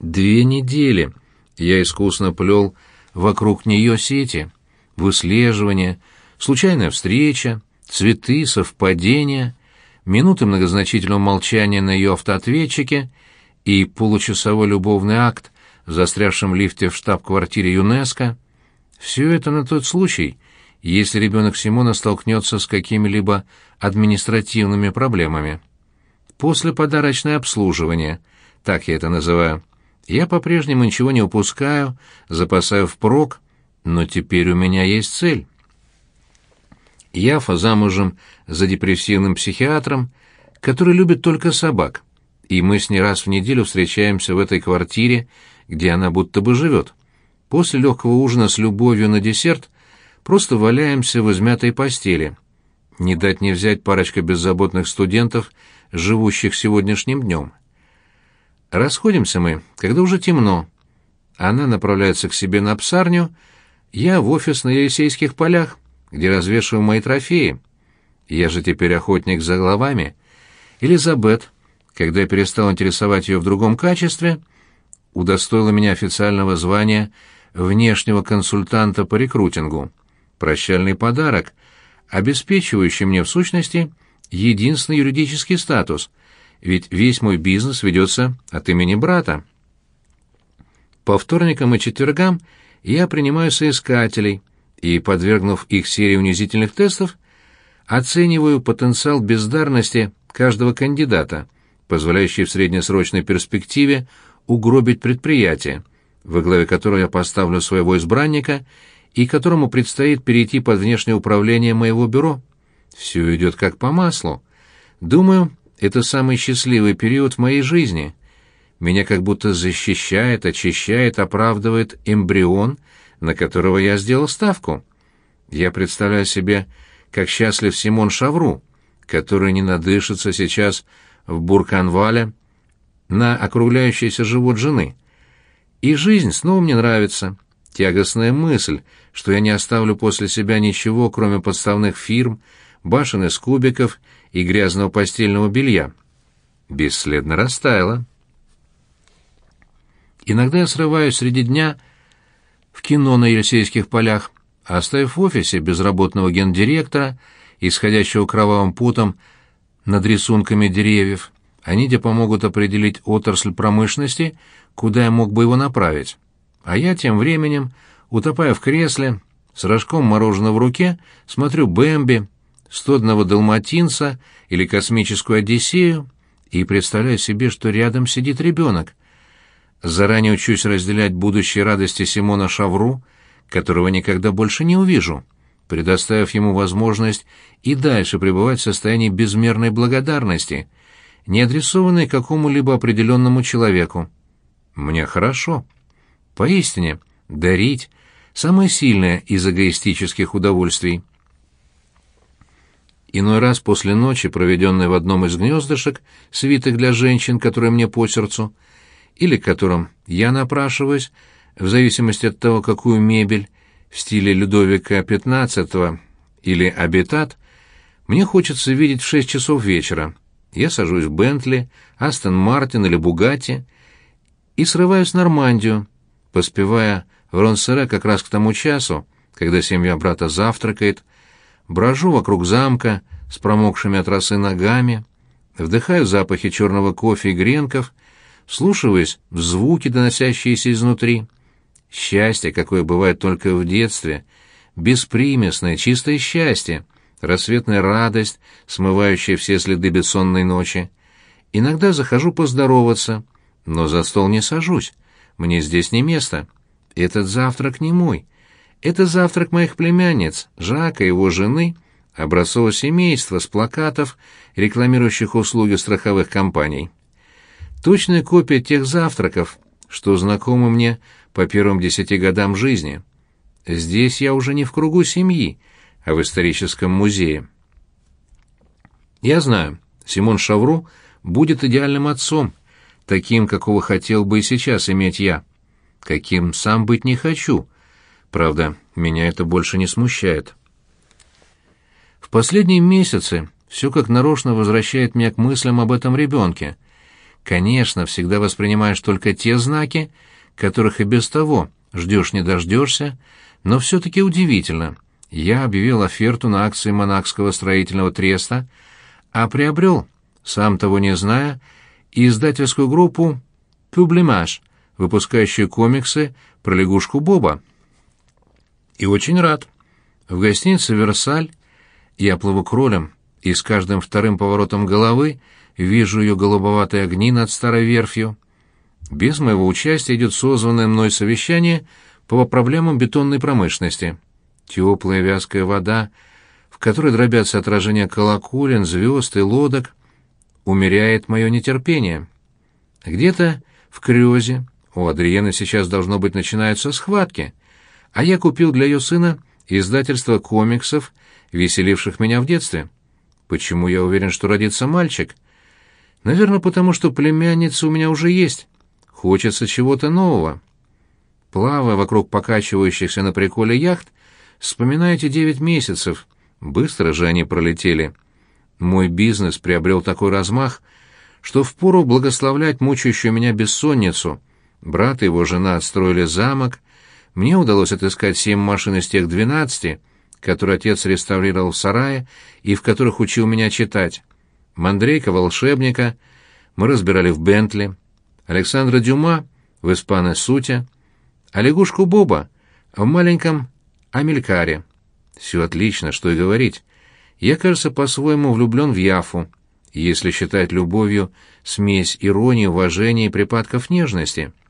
Две недели я искусно плел вокруг нее сети, выслеживание, случайная встреча, цветы, совпадения, минуты многозначительного молчания на ее автоответчике и получасовой любовный акт в застрявшем лифте в штаб-квартире ЮНЕСКО. Все это на тот случай, если ребенок Симона столкнется с какими-либо административными проблемами. После подарочное обслуживание, так я это называю. Я по-прежнему ничего не упускаю, запасаю впрок, но теперь у меня есть цель. Яфа замужем за депрессивным психиатром, который любит только собак, и мы с ней раз в неделю встречаемся в этой квартире, где она будто бы живет. После легкого ужина с любовью на десерт просто валяемся в измятой постели. Не дать не взять парочка беззаботных студентов, живущих сегодняшним днем. Расходимся мы, когда уже темно. Она направляется к себе на псарню, я в офис на Елисейских полях, где развешиваю мои трофеи. Я же теперь охотник за головами. Элизабет, когда я перестал интересовать ее в другом качестве, удостоила меня официального звания внешнего консультанта по рекрутингу. Прощальный подарок, обеспечивающий мне в сущности единственный юридический статус — ведь весь мой бизнес ведется от имени брата. По вторникам и четвергам я принимаю соискателей и, подвергнув их серии унизительных тестов, оцениваю потенциал бездарности каждого кандидата, позволяющий в среднесрочной перспективе угробить предприятие, во главе которого я поставлю своего избранника и которому предстоит перейти под внешнее управление моего бюро. Все идет как по маслу. Думаю, это самый счастливый период в моей жизни. Меня как будто защищает, очищает, оправдывает эмбрион, на которого я сделал ставку. Я представляю себе, как счастлив Симон Шавру, который не надышится сейчас в Бурканвале на округляющийся живот жены. И жизнь снова мне нравится. Тягостная мысль, что я не оставлю после себя ничего, кроме подставных фирм, башен из кубиков и грязного постельного белья. Бесследно растаяла. Иногда я срываюсь среди дня в кино на Елисейских полях, оставив в офисе безработного гендиректора, исходящего кровавым путом над рисунками деревьев. Они где помогут определить отрасль промышленности, куда я мог бы его направить. А я тем временем, утопая в кресле, с рожком мороженого в руке, смотрю «Бэмби», стодного далматинца или космическую Одиссею и представляю себе, что рядом сидит ребенок. Заранее учусь разделять будущие радости Симона Шавру, которого никогда больше не увижу, предоставив ему возможность и дальше пребывать в состоянии безмерной благодарности, не адресованной какому-либо определенному человеку. Мне хорошо. Поистине, дарить — самое сильное из эгоистических удовольствий. Иной раз после ночи, проведенной в одном из гнездышек, свитых для женщин, которые мне по сердцу, или которым я напрашиваюсь, в зависимости от того, какую мебель, в стиле Людовика XV или Абитат, мне хочется видеть в шесть часов вечера. Я сажусь в Бентли, Астон Мартин или Бугатти и срываюсь в Нормандию, поспевая в Ронсере как раз к тому часу, когда семья брата завтракает, брожу вокруг замка с промокшими от росы ногами, вдыхаю запахи черного кофе и гренков, слушаюсь в звуки, доносящиеся изнутри. Счастье, какое бывает только в детстве, беспримесное, чистое счастье, рассветная радость, смывающая все следы бессонной ночи. Иногда захожу поздороваться, но за стол не сажусь, мне здесь не место. Этот завтрак не мой. Это завтрак моих племянниц, Жака и его жены, образцового семейства с плакатов, рекламирующих услуги страховых компаний. Точная копия тех завтраков, что знакомы мне по первым десяти годам жизни. Здесь я уже не в кругу семьи, а в историческом музее. Я знаю, Симон Шавру будет идеальным отцом, таким, какого хотел бы и сейчас иметь я, каким сам быть не хочу — Правда, меня это больше не смущает. В последние месяцы все как нарочно возвращает меня к мыслям об этом ребенке, Конечно, всегда воспринимаешь только те знаки, которых и без того ждешь не дождешься, но все-таки удивительно. Я объявил оферту на акции Монакского строительного треста, а приобрел, сам того не зная, издательскую группу «Публимаж», выпускающую комиксы про лягушку Боба. И очень рад. В гостинице «Версаль» я плыву кролем, и с каждым вторым поворотом головы вижу ее голубоватые огни над старой верфью. Без моего участия идет созванное мной совещание по проблемам бетонной промышленности. Теплая вязкая вода, в которой дробятся отражения колоколен, звезд и лодок, умеряет мое нетерпение. Где-то в Крёзе у Адриены сейчас, должно быть, начинаются схватки, а я купил для ее сына издательство комиксов, веселивших меня в детстве. Почему я уверен, что родится мальчик? Наверное, потому что племянница у меня уже есть. Хочется чего-то нового. Плавая вокруг покачивающихся на приколе яхт, вспоминаете девять месяцев. Быстро же они пролетели. Мой бизнес приобрел такой размах, что впору благословлять мучающую меня бессонницу. Брат и его жена отстроили замок. Мне удалось отыскать семь машин из тех двенадцати, которые отец реставрировал в сарае и в которых учил меня читать. Мандрейка волшебника мы разбирали в Бентли, Александра Дюма в Испане Суте, а лягушку Боба в маленьком Амелькаре. Все отлично, что и говорить. Я, кажется, по-своему влюблен в Яфу, если считать любовью смесь иронии, уважения и припадков нежности —